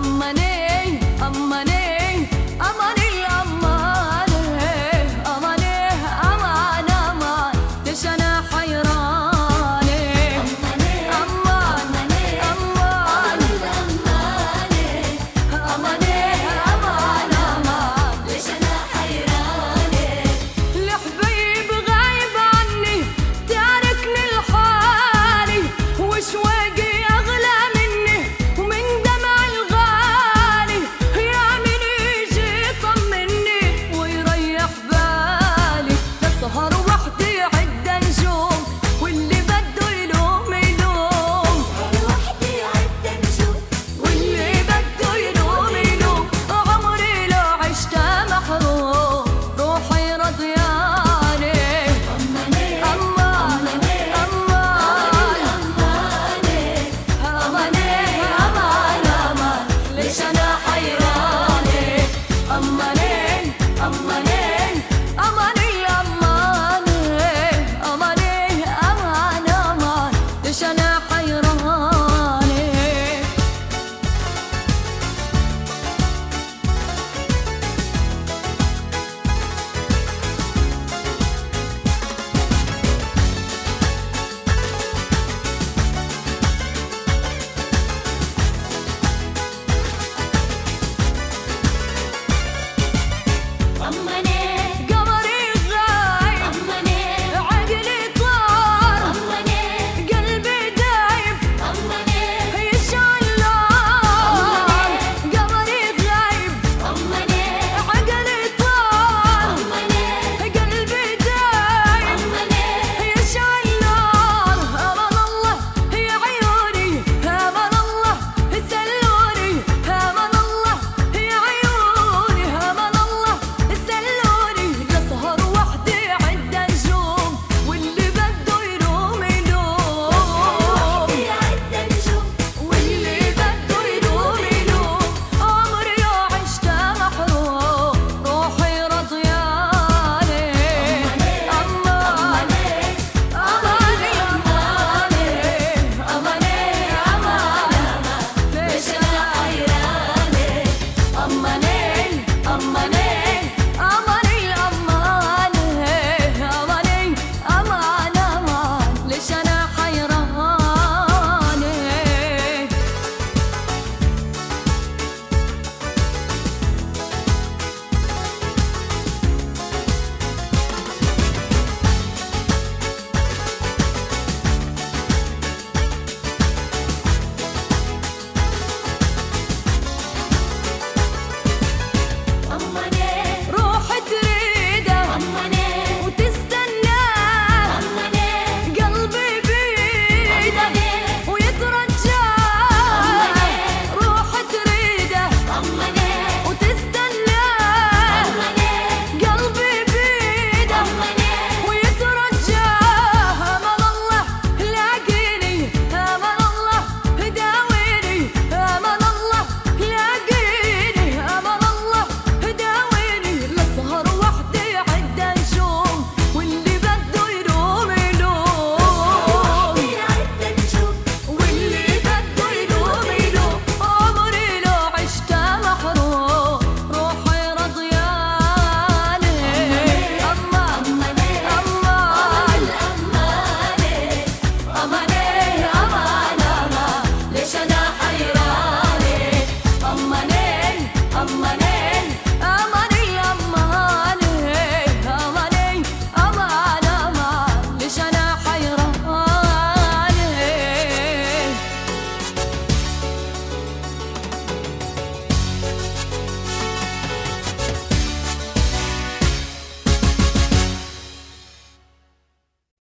ಅಮ್ಮನ